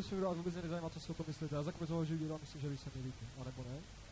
když se vyhrál, vůbec mě nezajímá, co si o to myslíte. Já zakomentoval, že vyhrál, myslím, že vy se mi líbí, nebo ne.